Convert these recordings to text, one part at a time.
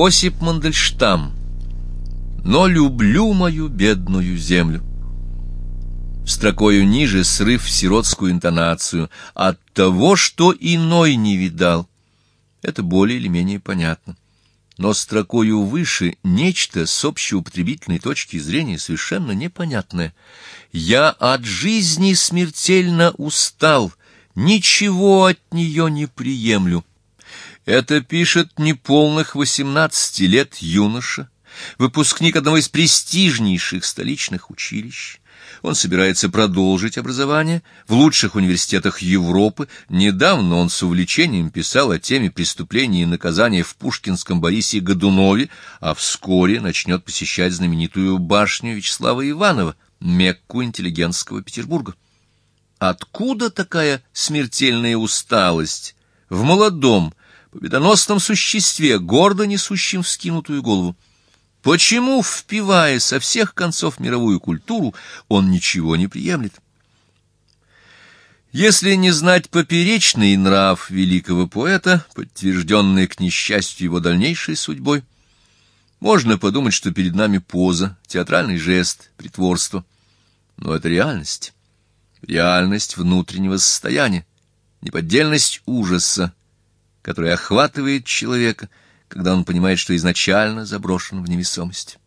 Осип Мандельштам. Но люблю мою бедную землю. Строкою ниже срыв сиротскую интонацию от того, что иной не видал. Это более или менее понятно. Но строкою выше нечто с общеупотребительной точки зрения совершенно непонятное. Я от жизни смертельно устал, ничего от нее не приемлю. Это пишет неполных восемнадцати лет юноша, выпускник одного из престижнейших столичных училищ. Он собирается продолжить образование в лучших университетах Европы. Недавно он с увлечением писал о теме преступления и наказания в Пушкинском Борисе Годунове, а вскоре начнет посещать знаменитую башню Вячеслава Иванова, Мекку интеллигентского Петербурга. Откуда такая смертельная усталость в молодом, победоносном существе, гордо несущем вскинутую голову. Почему, впивая со всех концов мировую культуру, он ничего не приемлет? Если не знать поперечный нрав великого поэта, подтвержденный к несчастью его дальнейшей судьбой, можно подумать, что перед нами поза, театральный жест, притворство. Но это реальность. Реальность внутреннего состояния, неподдельность ужаса, которая охватывает человека, когда он понимает, что изначально заброшен в невесомость.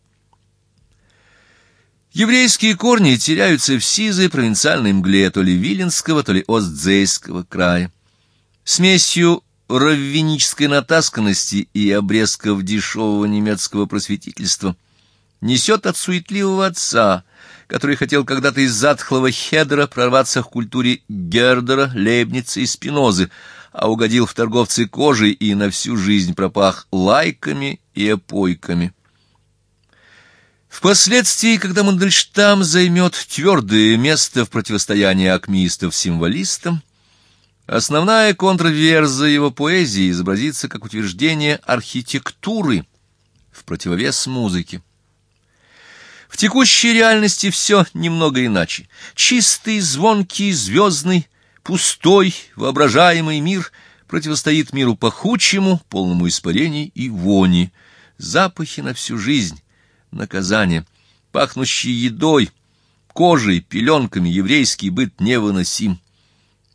Еврейские корни теряются в сизой провинциальной мгле то ли Виленского, то ли Остзейского края. Смесью раввинической натасканности и обрезков дешевого немецкого просветительства несет от суетливого отца, который хотел когда-то из затхлого хедера прорваться к культуре Гердера, Лейбница и Спинозы, а угодил в торговцы кожей и на всю жизнь пропах лайками и опойками. Впоследствии, когда Мандельштам займет твердое место в противостоянии акмеистов символистам, основная контрверза его поэзии изобразится как утверждение архитектуры в противовес музыке. В текущей реальности все немного иначе. Чистый, звонкий, звездный, Пустой, воображаемый мир противостоит миру пахучему, полному испарений и вони. Запахи на всю жизнь, наказание, пахнущие едой, кожей, пеленками еврейский быт невыносим.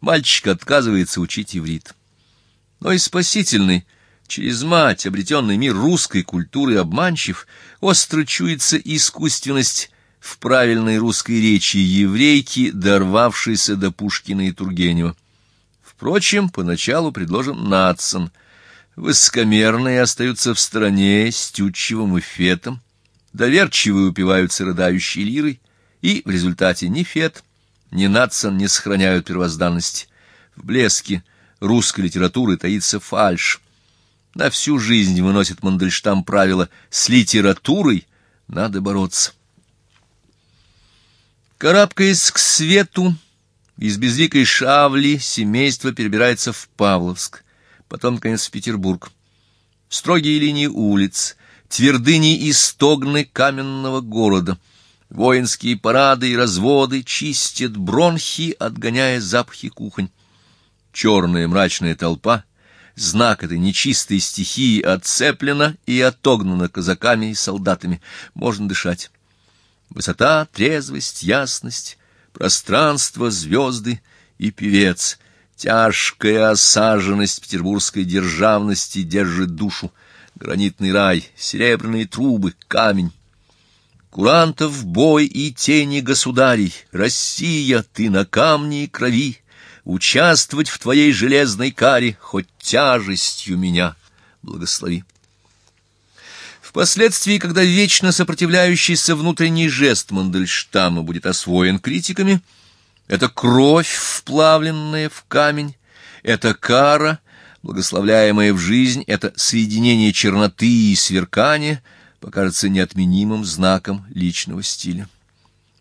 Мальчик отказывается учить иврит. Но и спасительный, через мать, обретенный мир русской культуры обманчив, остро чуется искусственность в правильной русской речи еврейки, дорвавшейся до Пушкина и Тургенева. Впрочем, поначалу предложен Натсон. Высокомерные остаются в стороне с тютчевым эффетом, доверчивые упиваются рыдающей лирой, и в результате ни Фет, ни Натсон не сохраняют первозданности. В блеске русской литературы таится фальшь. На всю жизнь выносит Мандельштам правило «с литературой надо бороться». Карабкаясь к свету, из безликой шавли семейство перебирается в Павловск, потом, наконец, в Петербург. Строгие линии улиц, твердыни и стогны каменного города, воинские парады и разводы чистят бронхи, отгоняя запахи кухонь. Черная мрачная толпа, знак этой нечистой стихии, отцеплена и отогнана казаками и солдатами. Можно дышать. Высота, трезвость, ясность, пространство, звезды и певец. Тяжкая осаженность петербургской державности держит душу. Гранитный рай, серебряные трубы, камень. Курантов бой и тени государей, Россия, ты на камне и крови, Участвовать в твоей железной каре, Хоть тяжестью меня благослови. Впоследствии, когда вечно сопротивляющийся внутренний жест Мандельштама будет освоен критиками, это кровь, вплавленная в камень, это кара, благословляемая в жизнь, это соединение черноты и сверкания покажется неотменимым знаком личного стиля.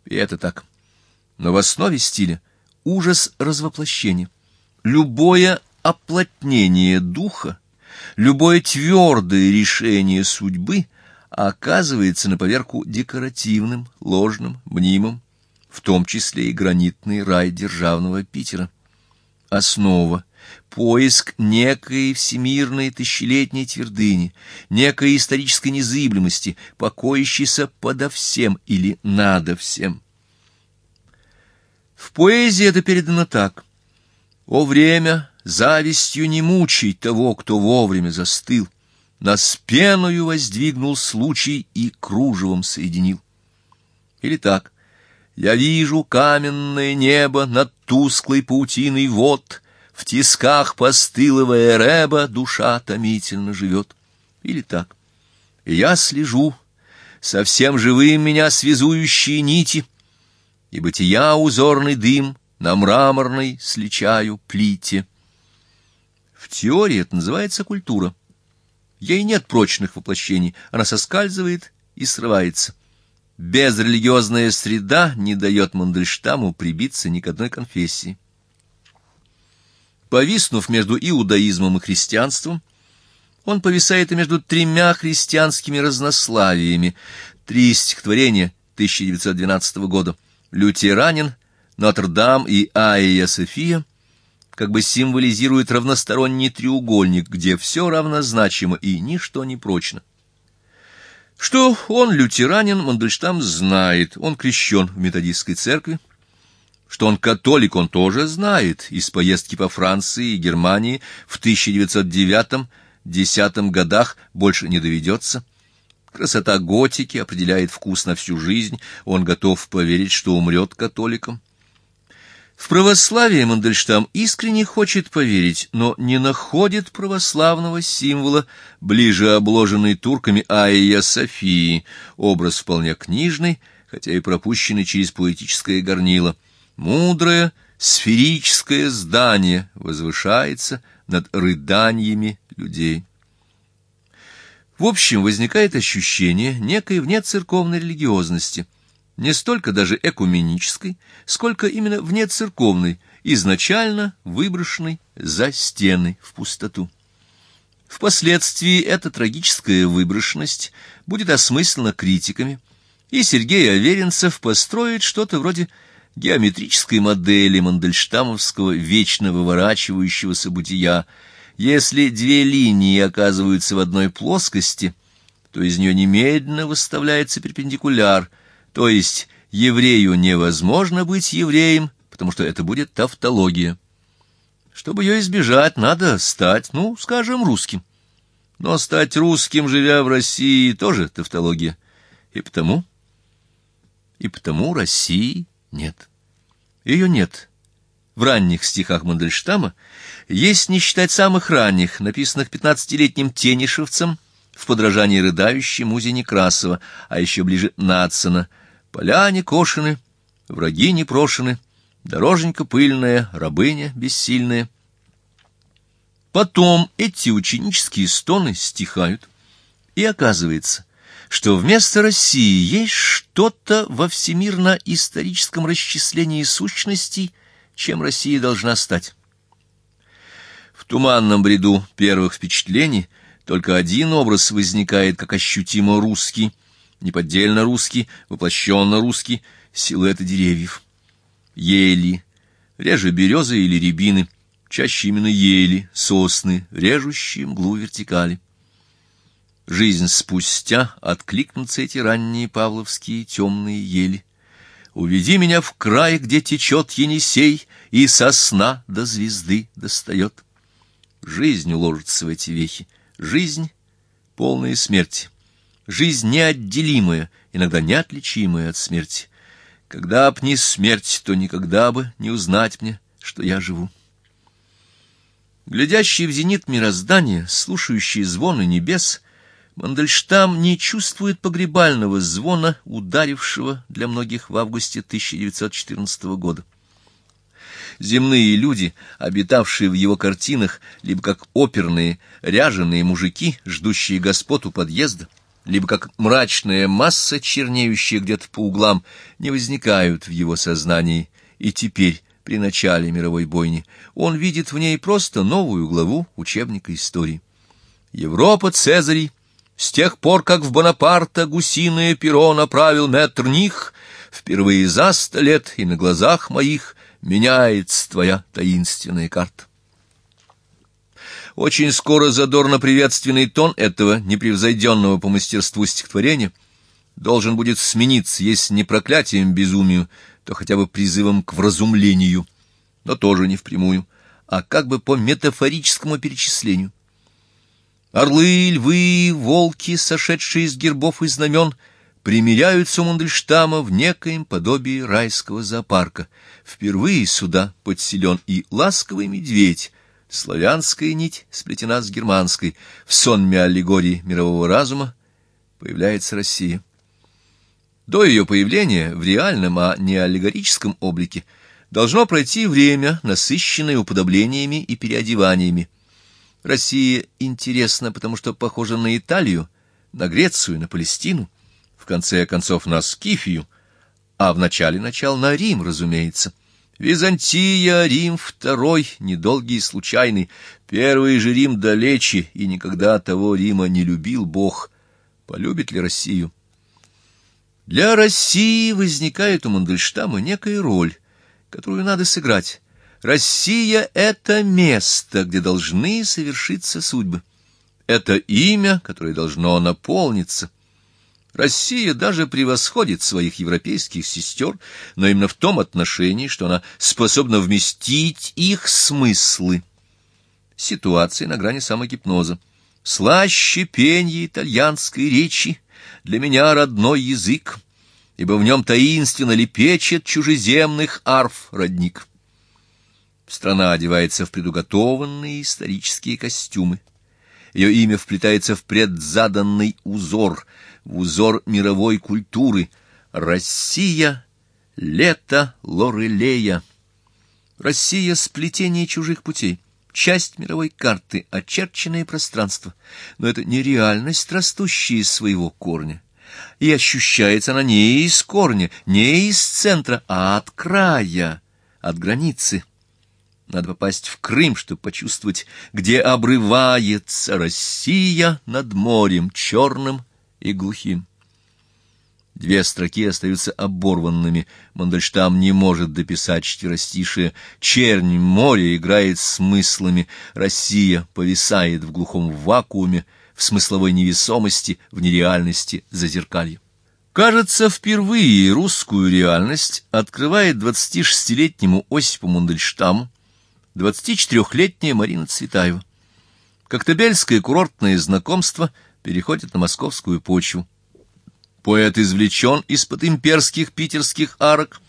И это так. Но в основе стиля ужас развоплощения. Любое оплотнение духа Любое твердое решение судьбы оказывается на поверку декоративным, ложным, мнимым, в том числе и гранитный рай державного Питера. Основа, поиск некой всемирной тысячелетней твердыни, некой исторической незыблемости, покоящейся подо всем или надо всем. В поэзии это передано так. «О время, завистью не мучай того, кто вовремя застыл, нас пеною воздвигнул случай и кружевом соединил». Или так. «Я вижу каменное небо над тусклой паутиной вод, в тисках постылого Эреба душа томительно живет». Или так. «Я слежу, совсем живым меня связующие нити» и бытия узорный дым на мраморной сличаю плите. В теории это называется культура. Ей нет прочных воплощений, она соскальзывает и срывается. Безрелигиозная среда не дает Мандельштаму прибиться ни к одной конфессии. Повиснув между иудаизмом и христианством, он повисает и между тремя христианскими разнославиями. Три стихотворения 1912 года — лютеранин, Нотр-Дам и Айя София как бы символизируют равносторонний треугольник, где все равнозначимо и ничто не прочно. Что он лютеранин, Мандельштам знает, он крещен в методистской церкви. Что он католик, он тоже знает, из поездки по Франции и Германии в 1909-10 годах больше не доведется. Красота готики определяет вкус на всю жизнь, он готов поверить, что умрет католиком. В православие Мандельштам искренне хочет поверить, но не находит православного символа, ближе обложенной турками Айя Софии, образ вполне книжный, хотя и пропущенный через поэтическое горнило. Мудрое, сферическое здание возвышается над рыданиями людей. В общем, возникает ощущение некой внецерковной религиозности, не столько даже экуменической, сколько именно внецерковной, изначально выброшенной за стены в пустоту. Впоследствии эта трагическая выброшенность будет осмыслена критиками, и Сергей Аверинцев построит что-то вроде геометрической модели мандельштамовского вечно выворачивающегося бытия, если две линии оказываются в одной плоскости, то из нее немедленно выставляется перпендикуляр, то есть еврею невозможно быть евреем, потому что это будет тавтология. Чтобы ее избежать, надо стать, ну, скажем, русским. Но стать русским, живя в России, тоже тавтология. И потому... И потому России нет. Ее нет в ранних стихах Мандельштама, есть не считать самых ранних, написанных пятнадцатилетним Тенишевцем в подражании рыдающей музе Некрасова, а еще ближе Нацина. Поля не кошены, враги не прошены, дороженька пыльная, рабыня бессильная. Потом эти ученические стоны стихают, и оказывается, что вместо России есть что-то во всемирно-историческом расчислении сущностей, чем Россия должна стать. В туманном бреду первых впечатлений только один образ возникает как ощутимо русский, неподдельно русский, воплощенно русский, силуэты деревьев. Ели, реже березы или рябины, чаще именно ели, сосны, режущие мглу вертикали. Жизнь спустя откликнутся эти ранние павловские темные ели. Уведи меня в край, где течет Енисей, и сосна до звезды достает. Жизнь уложится в эти вехи. Жизнь — полная смерти. Жизнь неотделимая, иногда неотличимая от смерти. Когда б не смерть, то никогда бы не узнать мне, что я живу. Глядящий в зенит мироздания, слушающий звоны небес — Мандельштам не чувствует погребального звона, ударившего для многих в августе 1914 года. Земные люди, обитавшие в его картинах, либо как оперные, ряженые мужики, ждущие господ у подъезда, либо как мрачная масса, чернеющая где-то по углам, не возникают в его сознании, и теперь, при начале мировой бойни, он видит в ней просто новую главу учебника истории. Европа Цезарей с тех пор, как в Бонапарта гусиное перо направил Меттерних, впервые за сто лет и на глазах моих меняется твоя таинственная карта. Очень скоро задорно-приветственный тон этого непревзойденного по мастерству стихотворения должен будет смениться, если не проклятием безумию, то хотя бы призывом к вразумлению, но тоже не впрямую, а как бы по метафорическому перечислению. Орлы, львы, волки, сошедшие из гербов и знамен, примиряются у Мандельштама в некоем подобии райского зоопарка. Впервые сюда подселен и ласковый медведь, славянская нить сплетена с германской, в сонме аллегории мирового разума появляется Россия. До ее появления в реальном, а не аллегорическом облике должно пройти время, насыщенное уподоблениями и переодеваниями. Россия интересна, потому что похожа на Италию, на Грецию, на Палестину, в конце концов на Скифию, а в начале начал на Рим, разумеется. Византия, Рим второй, недолгий и случайный, первый же Рим далече, и никогда того Рима не любил Бог. Полюбит ли Россию? Для России возникает у Мандельштама некая роль, которую надо сыграть. Россия — это место, где должны совершиться судьбы. Это имя, которое должно наполниться. Россия даже превосходит своих европейских сестер, но именно в том отношении, что она способна вместить их смыслы. Ситуация на грани самогипноза. Слаще пенье итальянской речи, для меня родной язык, ибо в нем таинственно лепечет чужеземных арф родник. Страна одевается в предуготованные исторические костюмы. Ее имя вплетается в предзаданный узор, узор мировой культуры. Россия — лето Лорелея. Россия — сплетение чужих путей, часть мировой карты, очерченное пространство. Но это не реальность, растущая из своего корня. И ощущается она не из корня, не из центра, а от края, от границы. Надо попасть в Крым, чтобы почувствовать, где обрывается Россия над морем черным и глухим. Две строки остаются оборванными. Мандельштам не может дописать четверостишие. Чернь море играет смыслами. Россия повисает в глухом вакууме, в смысловой невесомости, в нереальности зазеркалья. Кажется, впервые русскую реальность открывает 26-летнему Осипу Мандельштаму 24-летняя Марина Цветаева. Коктебельское курортное знакомство переходит на московскую почву. Поэт извлечен из-под имперских питерских арок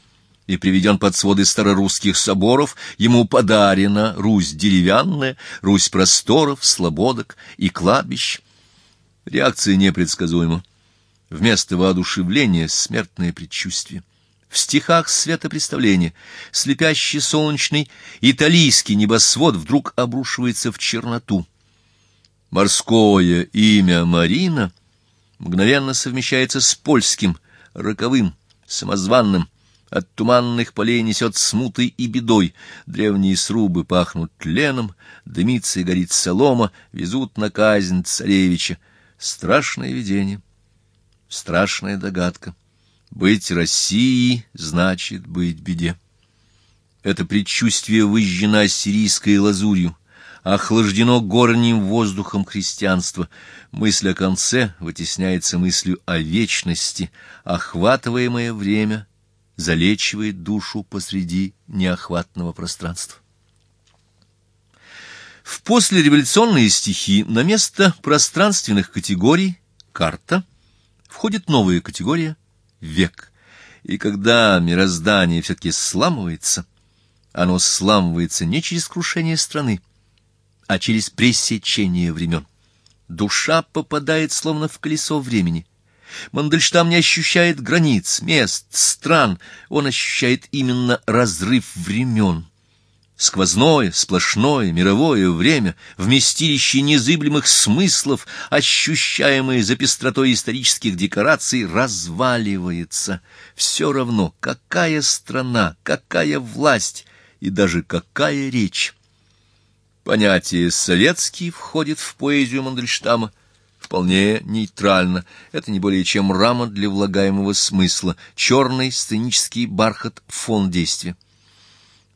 и приведен под своды старорусских соборов, ему подарена Русь деревянная, Русь просторов, слободок и кладбищ. Реакция непредсказуема. Вместо воодушевления — смертное предчувствие. В стихах светопреставления слепящий солнечный италийский небосвод вдруг обрушивается в черноту. Морское имя Марина мгновенно совмещается с польским, роковым, самозванным. От туманных полей несет смутой и бедой. Древние срубы пахнут тленом, дымится и горит солома, везут на казнь царевича. Страшное видение, страшная догадка. Быть Россией значит быть беде. Это предчувствие выжжено ассирийской лазурью, охлаждено горним воздухом христианства. Мысль о конце вытесняется мыслью о вечности, охватываемое время залечивает душу посреди неохватного пространства. В послереволюционные стихи на место пространственных категорий «карта» входит новая категория век. И когда мироздание все-таки сламывается, оно сламывается не через крушение страны, а через пресечение времен. Душа попадает словно в колесо времени. Мандельштам не ощущает границ, мест, стран, он ощущает именно разрыв времен. Сквозное, сплошное, мировое время, вместилище незыблемых смыслов, ощущаемое за пестротой исторических декораций, разваливается. Все равно, какая страна, какая власть и даже какая речь. Понятие «советский» входит в поэзию Мандельштама вполне нейтрально. Это не более чем рама для влагаемого смысла, черный сценический бархат фон действия.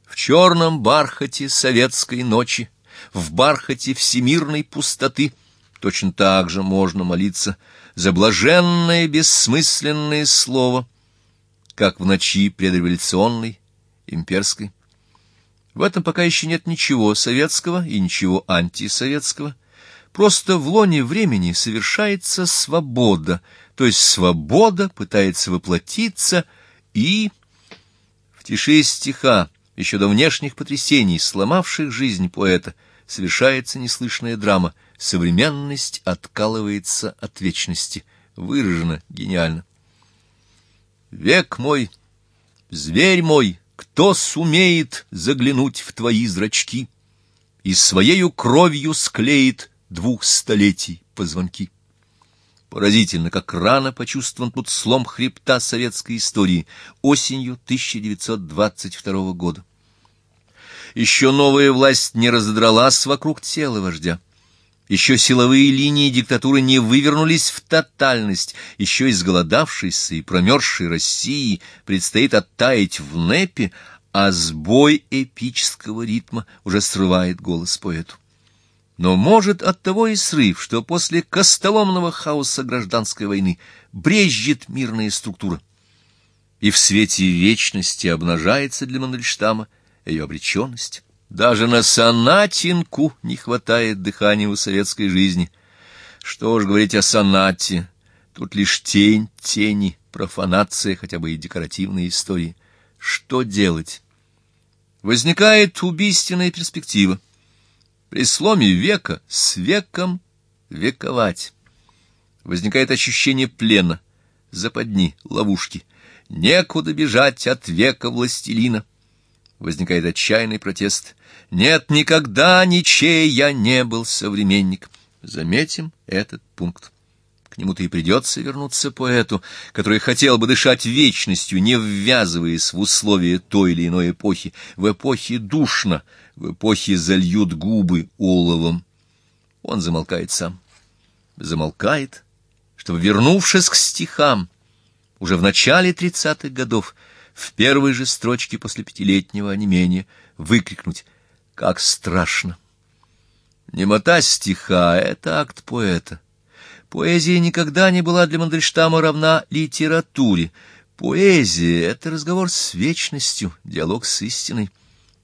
В черном бархате советской ночи в бархате всемирной пустоты, точно так же можно молиться за блаженное бессмысленное слово, как в ночи предреволюционной, имперской. В этом пока еще нет ничего советского и ничего антисоветского. Просто в лоне времени совершается свобода, то есть свобода пытается воплотиться и... В тиши стиха, еще до внешних потрясений, сломавших жизнь поэта, совершается неслышная драма. Современность откалывается от вечности. Выражено гениально. Век мой, зверь мой, кто сумеет заглянуть в твои зрачки и своею кровью склеит двух столетий позвонки. Поразительно, как рано почувствован тут слом хребта советской истории осенью 1922 года. Еще новая власть не разодралась вокруг тела вождя. Еще силовые линии диктатуры не вывернулись в тотальность, еще изголодавшейся и промерзшей России предстоит оттаять в непе, а сбой эпического ритма уже срывает голос поэту. Но может от того и срыв, что после костоломного хаоса гражданской войны брежет мирная структура. И в свете вечности обнажается для Мандельштама ее обреченность. Даже на сонатинку не хватает дыхания у советской жизни. Что уж говорить о сонате, тут лишь тень тени, профанация хотя бы и декоративные истории. Что делать? Возникает убийственная перспектива при сломе века с веком вековать. Возникает ощущение плена, западни, ловушки. Некуда бежать от века властелина. Возникает отчаянный протест. Нет, никогда ничей я не был современник. Заметим этот пункт. К нему-то и придется вернуться поэту, который хотел бы дышать вечностью, не ввязываясь в условия той или иной эпохи. В эпохе душно — в эпохе зальют губы оловом. Он замолкает сам. Замолкает, чтобы, вернувшись к стихам, уже в начале тридцатых годов, в первой же строчке после пятилетнего онемения, выкрикнуть «Как страшно!». Немота стиха — это акт поэта. Поэзия никогда не была для Мандельштама равна литературе. Поэзия — это разговор с вечностью, диалог с истиной.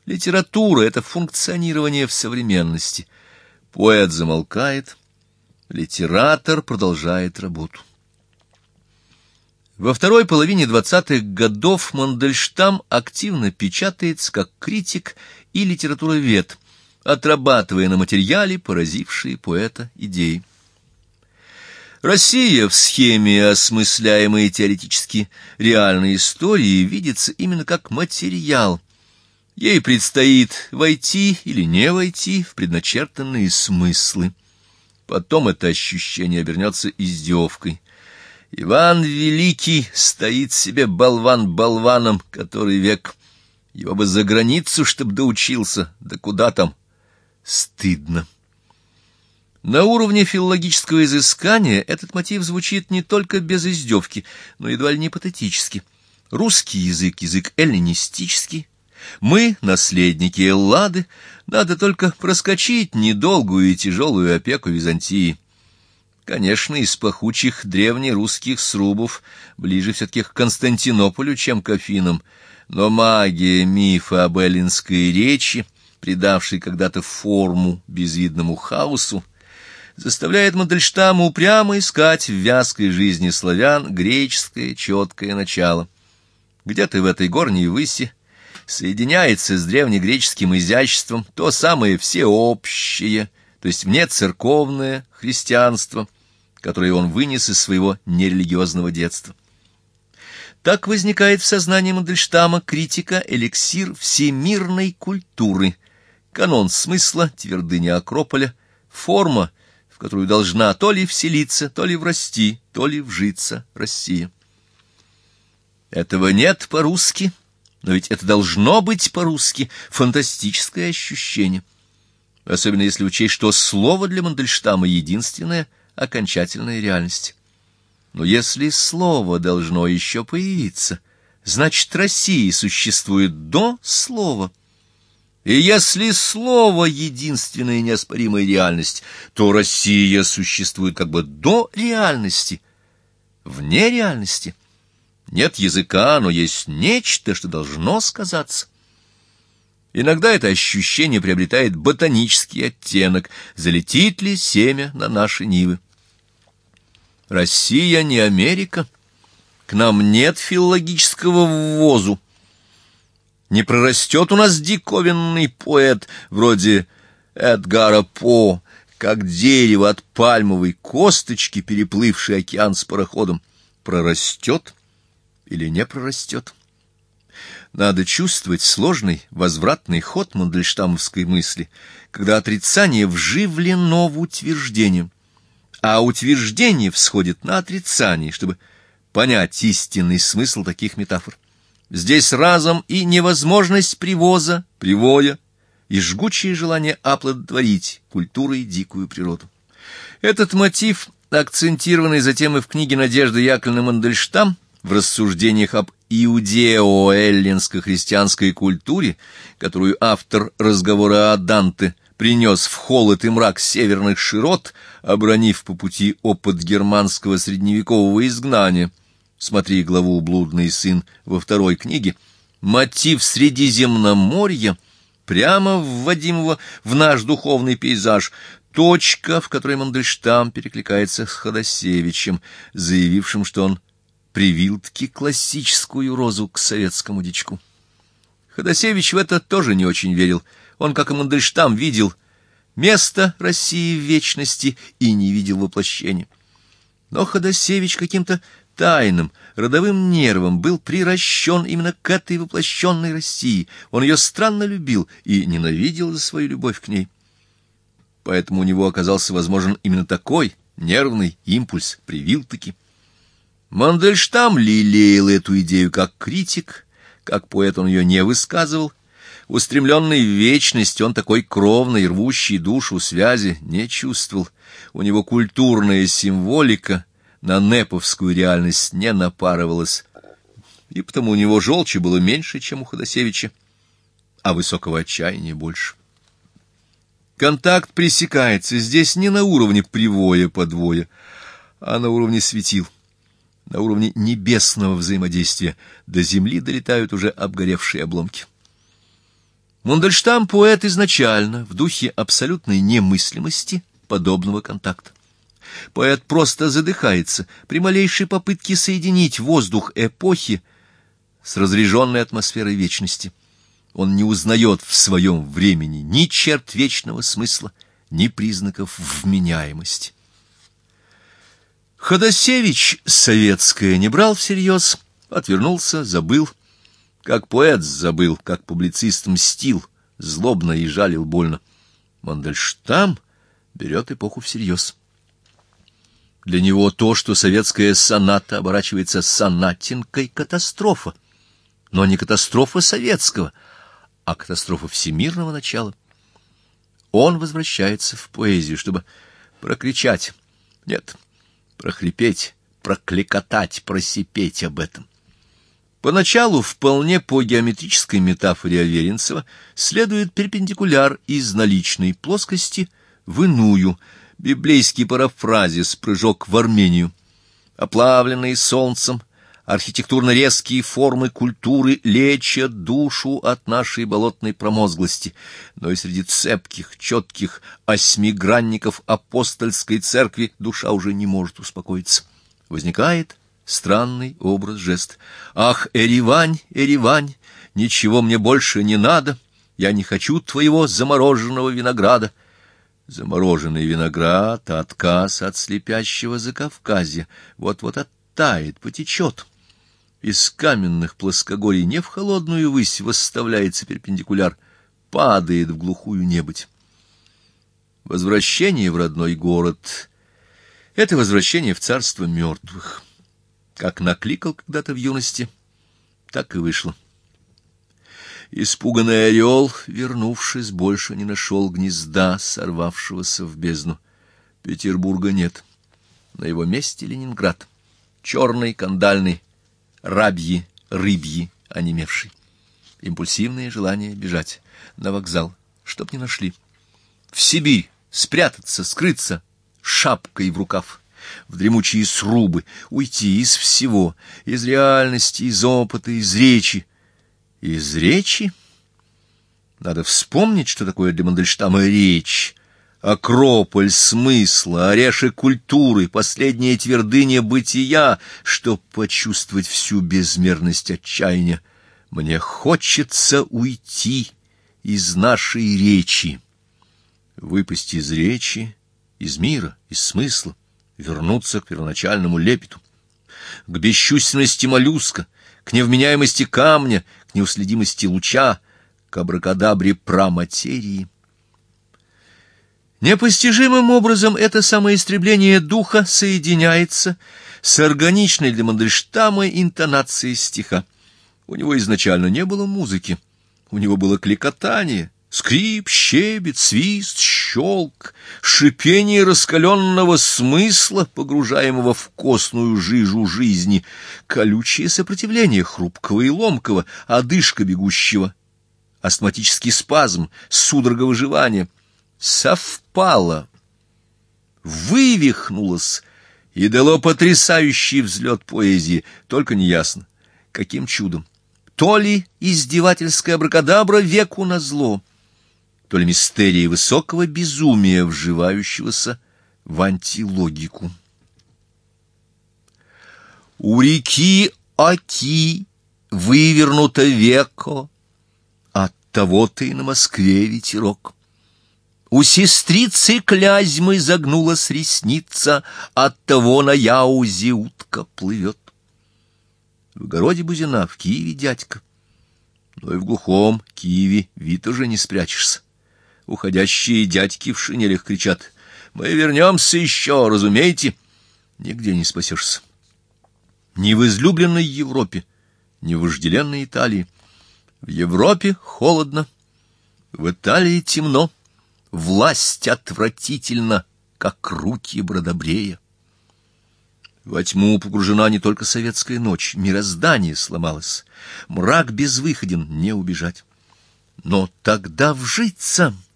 Литература — это функционирование в современности. Поэт замолкает, литератор продолжает работу. Во второй половине двадцатых годов Мандельштам активно печатается как критик и литературовед, отрабатывая на материале поразившие поэта идеи. Россия в схеме, осмысляемой теоретически реальной истории, видится именно как материал – Ей предстоит войти или не войти в предначертанные смыслы. Потом это ощущение обернется издевкой. Иван Великий стоит себе болван болваном, который век. Его бы за границу, чтоб доучился, да куда там. Стыдно. На уровне филологического изыскания этот мотив звучит не только без издевки, но едва ли не патетически. Русский язык — язык эллинистический, мы, наследники Эллады, надо только проскочить недолгую и тяжелую опеку Византии. Конечно, из пахучих древнерусских срубов ближе все-таки к Константинополю, чем к Афинам, но магия мифа об эллинской речи, придавшей когда-то форму безвидному хаосу, заставляет Мандельштама упрямо искать в вязкой жизни славян греческое четкое начало. Где-то в этой горней выси соединяется с древнегреческим изяществом то самое всеобщее, то есть внецерковное христианство, которое он вынес из своего нерелигиозного детства. Так возникает в сознании Мандельштама критика эликсир всемирной культуры, канон смысла, твердыня Акрополя, форма, в которую должна то ли вселиться, то ли врасти, то ли вжиться Россия. Этого нет по-русски, но ведь это должно быть по-русски фантастическое ощущение. Особенно если учесть, что слово для Мандельштама — единственная окончательная реальность. Но если слово должно еще появиться, значит, Россия существует до слова. И если слово — единственная неоспоримая реальность, то Россия существует как бы до реальности, вне реальности. Нет языка, но есть нечто, что должно сказаться. Иногда это ощущение приобретает ботанический оттенок, залетит ли семя на наши нивы. Россия не Америка. К нам нет филологического ввозу не прорастет у нас диковинный поэт вроде Эдгара По, как дерево от пальмовой косточки, переплывший океан с пароходом, прорастет или не прорастет. Надо чувствовать сложный возвратный ход мандельштамовской мысли, когда отрицание вживлено в утверждение, а утверждение всходит на отрицание, чтобы понять истинный смысл таких метафор. Здесь разом и невозможность привоза, привоя, и жгучее желание оплодотворить культурой дикую природу. Этот мотив, акцентированный затем и в книге Надежды Яковлевны Мандельштам, в рассуждениях об иудео-эллинско-христианской культуре, которую автор разговора о Данте принес в холод и мрак северных широт, обронив по пути опыт германского средневекового изгнания – смотри главу «Блудный сын» во второй книге, мотив Средиземноморья, прямо вводимого в наш духовный пейзаж, точка, в которой Мандельштам перекликается с Ходосевичем, заявившим, что он привил-таки классическую розу к советскому дичку. Ходосевич в это тоже не очень верил. Он, как и Мандельштам, видел место России в вечности и не видел воплощения. Но Ходосевич каким-то тайным, родовым нервом был приращен именно к этой воплощенной России. Он ее странно любил и ненавидел за свою любовь к ней. Поэтому у него оказался возможен именно такой нервный импульс, привил-таки. Мандельштам лелеял эту идею как критик, как поэт он ее не высказывал. Устремленный в вечность, он такой кровной, рвущей душу связи не чувствовал. У него культурная символика — на неповскую реальность не напарывалась, и потому у него желчи было меньше, чем у Ходосевича, а высокого отчаяния больше. Контакт пресекается здесь не на уровне привоя-подвоя, а на уровне светил, на уровне небесного взаимодействия. До земли долетают уже обгоревшие обломки. Мундельштам — поэт изначально, в духе абсолютной немыслимости подобного контакта. Поэт просто задыхается при малейшей попытке соединить воздух эпохи с разреженной атмосферой вечности. Он не узнает в своем времени ни черт вечного смысла, ни признаков вменяемости. Ходосевич советское не брал всерьез, отвернулся, забыл. Как поэт забыл, как публицист мстил, злобно и жалил больно. Мандельштам берет эпоху всерьез. Для него то, что советская соната оборачивается сонатинкой, катастрофа. Но не катастрофа советского, а катастрофа всемирного начала. Он возвращается в поэзию, чтобы прокричать, нет, прохрипеть, прокликотать, просипеть об этом. Поначалу вполне по геометрической метафоре Аверинцева следует перпендикуляр из наличной плоскости в иную, библейский парафразис «Прыжок в Армению». Оплавленные солнцем, архитектурно резкие формы культуры лечат душу от нашей болотной промозглости, но и среди цепких, четких осьмигранников апостольской церкви душа уже не может успокоиться. Возникает странный образ-жест. «Ах, Эревань, Эревань, ничего мне больше не надо, я не хочу твоего замороженного винограда». Замороженный виноград, отказ от слепящего Закавказья, вот-вот оттает, потечет. Из каменных плоскогорий не в холодную высь восставляется перпендикуляр, падает в глухую небыть. Возвращение в родной город — это возвращение в царство мертвых. Как накликал когда-то в юности, так и вышло. Испуганный орел, вернувшись, больше не нашел гнезда, сорвавшегося в бездну. Петербурга нет. На его месте Ленинград. Черный, кандальный, рабьи, рыбьи, онемевший. импульсивное желание бежать на вокзал, чтоб не нашли. В Сибирь спрятаться, скрыться, шапкой в рукав, в дремучие срубы, уйти из всего, из реальности, из опыта, из речи. Из речи? Надо вспомнить, что такое для Мандельштама речь. Акрополь смысла, орешек культуры, последняя твердыня бытия, чтоб почувствовать всю безмерность отчаяния. Мне хочется уйти из нашей речи, выпасть из речи, из мира, из смысла, вернуться к первоначальному лепету, к бесчувственности моллюска, к невменяемости камня, к неуследимости луча, к абракадабре праматерии. Непостижимым образом это самоистребление духа соединяется с органичной для Мандельштама интонацией стиха. У него изначально не было музыки, у него было кликотание, скрип, щебет, свист, щелк, шипение раскаленного смысла, погружаемого в костную жижу жизни, колючее сопротивление хрупкого и ломкого, одышка бегущего, астматический спазм, судорога выживания — совпало, вывихнулось и дало потрясающий взлет поэзии, только неясно, каким чудом. То ли издевательская абракадабра веку назло, то ли мистерия высокого безумия, вживающегося в антилогику. У реки Оки вывернуто веко, от того-то и на Москве ветерок. У сестрицы клязьмы загнулась ресница, Оттого на яузе утка плывет. В городе Бузина, в Киеве дядька. Но и в глухом Киеве вид уже не спрячешься. Уходящие дядьки в шинелях кричат. «Мы вернемся еще, разумеете?» Нигде не спасешься. Ни в излюбленной Европе, ни в вожделенной Италии. В Европе холодно, в Италии темно. Власть отвратительна, как руки Бродобрея. Во тьму погружена не только советская ночь, мироздание сломалось. Мрак безвыходен, не убежать. Но тогда вжиться —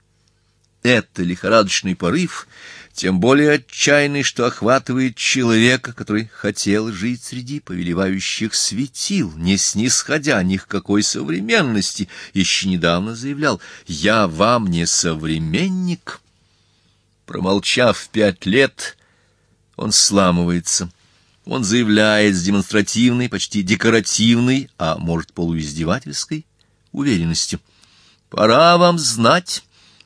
это лихорадочный порыв — тем более отчаянный, что охватывает человека, который хотел жить среди повелевающих светил, не снисходя ни к какой современности, еще недавно заявлял «Я вам не современник». Промолчав пять лет, он сламывается. Он заявляет с демонстративной, почти декоративной, а может полуиздевательской уверенностью. «Пора вам знать».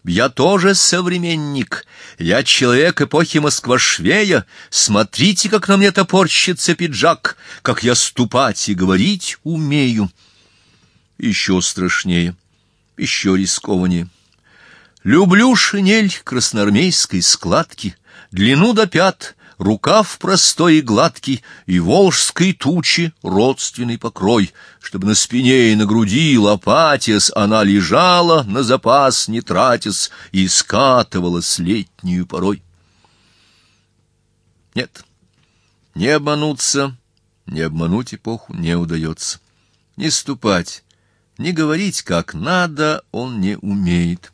Я тоже современник. Я человек эпохи Москва-Швея. Смотрите, как на мне топорщится пиджак, как я ступать и говорить умею. Еще страшнее, еще рискованнее. Люблю шинель красноармейской складки, длину до пят, рукав простой и гладкий, и волжской тучи родственный покрой, чтобы на спине и на груди лопатясь она лежала, на запас не тратясь, и скатывалась летнюю порой. Нет, не обмануться, не обмануть эпоху не удается. Не ступать, не говорить как надо он не умеет.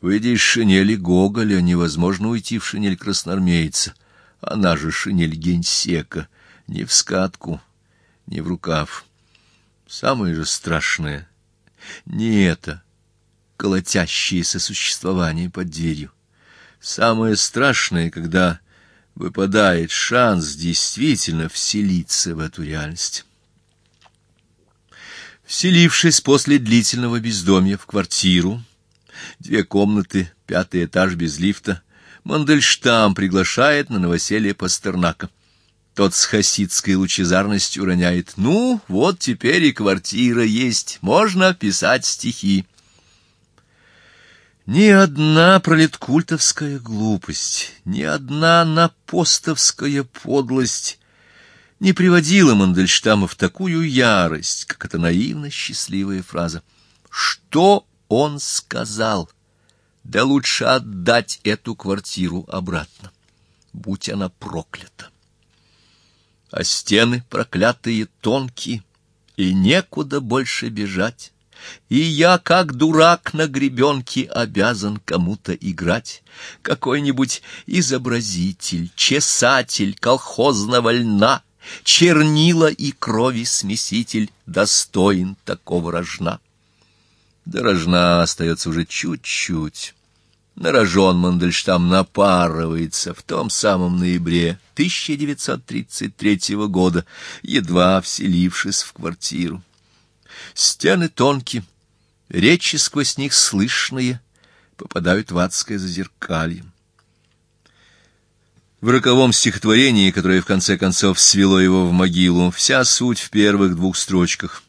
Выйдя из шинели Гоголя, невозможно уйти в шинель красноармейца — она же шинель генсека, не в скатку, не в рукав. Самое же страшное — не это, колотящееся существование под дверью. Самое страшное, когда выпадает шанс действительно вселиться в эту реальность. Вселившись после длительного бездомья в квартиру, две комнаты, пятый этаж без лифта, Мандельштам приглашает на новоселье Пастернака. Тот с хасидской лучезарностью роняет. «Ну, вот теперь и квартира есть, можно писать стихи». Ни одна пролеткультовская глупость, ни одна напостовская подлость не приводила Мандельштама в такую ярость, как эта наивно счастливая фраза. Что он сказал? Да лучше отдать эту квартиру обратно, будь она проклята. А стены проклятые тонкие, и некуда больше бежать. И я, как дурак на гребенке, обязан кому-то играть. Какой-нибудь изобразитель, чесатель колхозного льна, чернила и крови смеситель достоин такого рожна. До рожна остается уже чуть-чуть. На рожон Мандельштам напарывается в том самом ноябре 1933 года, едва вселившись в квартиру. Стены тонкие, речи сквозь них слышные, попадают в адское зазеркалье. В роковом стихотворении, которое в конце концов свело его в могилу, вся суть в первых двух строчках.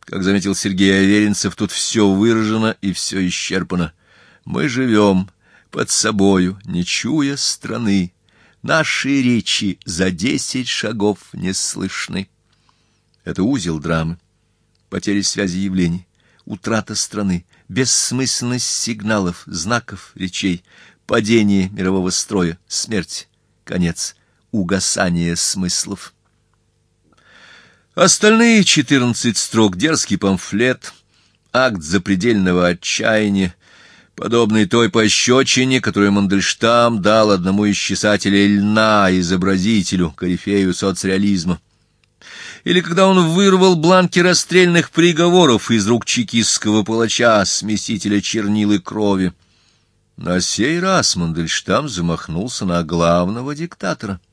Как заметил Сергей Аверинцев, тут все выражено и все исчерпано. Мы живем под собою, не чуя страны. Наши речи за десять шагов не слышны. Это узел драмы, потеря связи явлений, утрата страны, бессмысленность сигналов, знаков, речей, падение мирового строя, смерть, конец, угасание смыслов. Остальные четырнадцать строк — дерзкий памфлет, акт запредельного отчаяния, подобный той пощечине, которую Мандельштам дал одному из чесателей льна, изобразителю, корифею соцреализма. Или когда он вырвал бланки расстрельных приговоров из рук чекистского палача, смесителя чернил и крови. На сей раз Мандельштам замахнулся на главного диктатора —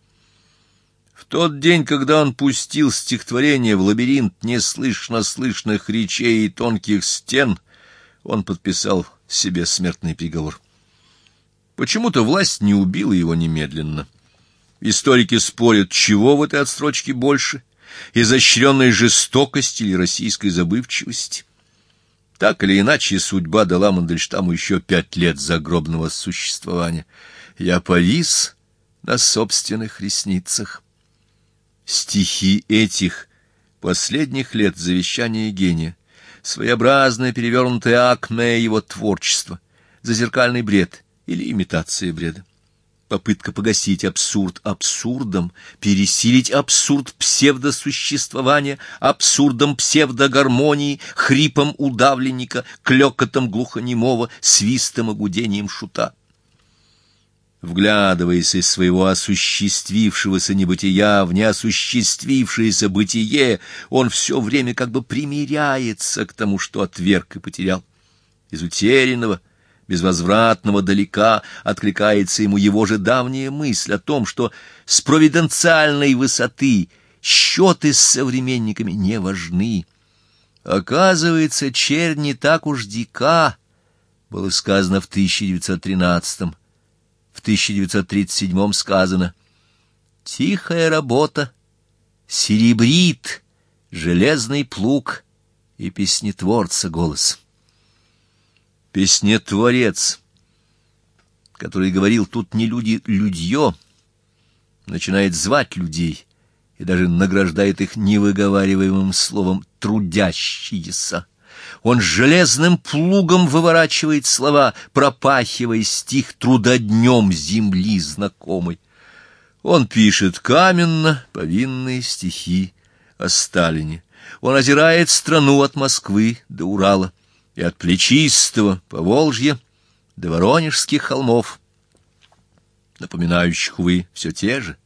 в тот день, когда он пустил стихотворение в лабиринт неслышно слышных речей и тонких стен, он подписал себе смертный приговор. Почему-то власть не убила его немедленно. Историки спорят, чего в этой отстрочке больше — изощренной жестокости или российской забывчивости. Так или иначе, судьба дала Мандельштаму еще пять лет загробного существования. Я повис на собственных ресницах. Стихи этих последних лет завещания гения, своеобразное перевернутое акме его творчества, зазеркальный бред или имитация бреда. Попытка погасить абсурд абсурдом, пересилить абсурд псевдосуществования, абсурдом псевдогармонии, хрипом удавленника, клёкотом глухонемого, свистом и гудением шута вглядываясь из своего осуществившегося небытия в неосуществившееся бытие, он все время как бы примиряется к тому, что отверг и потерял. Из утерянного, безвозвратного далека откликается ему его же давняя мысль о том, что с провиденциальной высоты счеты с современниками не важны. Оказывается, чернь не так уж дика, было сказано в 1913 году 1937 сказано «Тихая работа, серебрит, железный плуг и песнетворца голос». Песнетворец, который говорил «тут не люди, людье», начинает звать людей и даже награждает их невыговариваемым словом «трудящиеся». Он железным плугом выворачивает слова, пропахивая стих трудоднем земли знакомой. Он пишет каменно повинные стихи о Сталине. Он озирает страну от Москвы до Урала и от Плечистого Поволжья до Воронежских холмов, напоминающих, увы, все те же,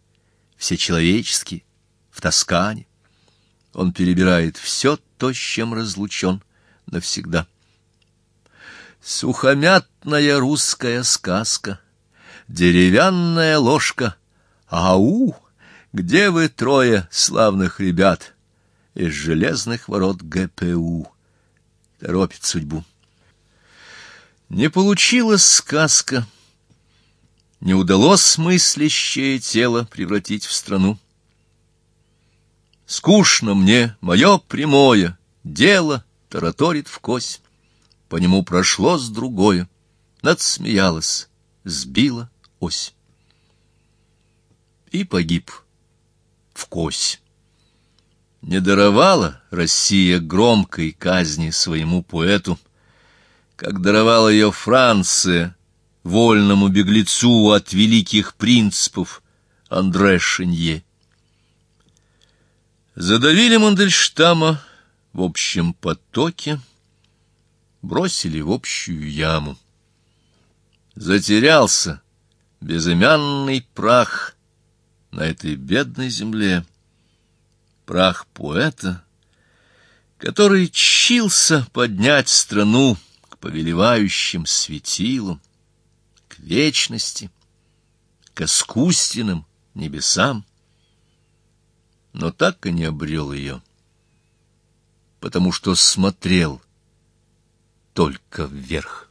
все человеческие, в Тоскане. Он перебирает все то, с чем разлучен, навсегда. Сухомятная русская сказка, деревянная ложка, ау, где вы трое славных ребят из железных ворот ГПУ? Торопит судьбу. Не получилась сказка, не удалось мыслящее тело превратить в страну. Скучно мне мое прямое дело — тараторит в кось. По нему прошло с другое, надсмеялась, сбила ось. И погиб в кось. Не даровала Россия громкой казни своему поэту, как даровала ее Франция вольному беглецу от великих принципов Андре Шенье. Задавили Мандельштама в общем потоке, бросили в общую яму. Затерялся безымянный прах на этой бедной земле, прах поэта, который чился поднять страну к повелевающим светилам, к вечности, к искусственным небесам, но так и не обрел ее, потому что смотрел только вверх.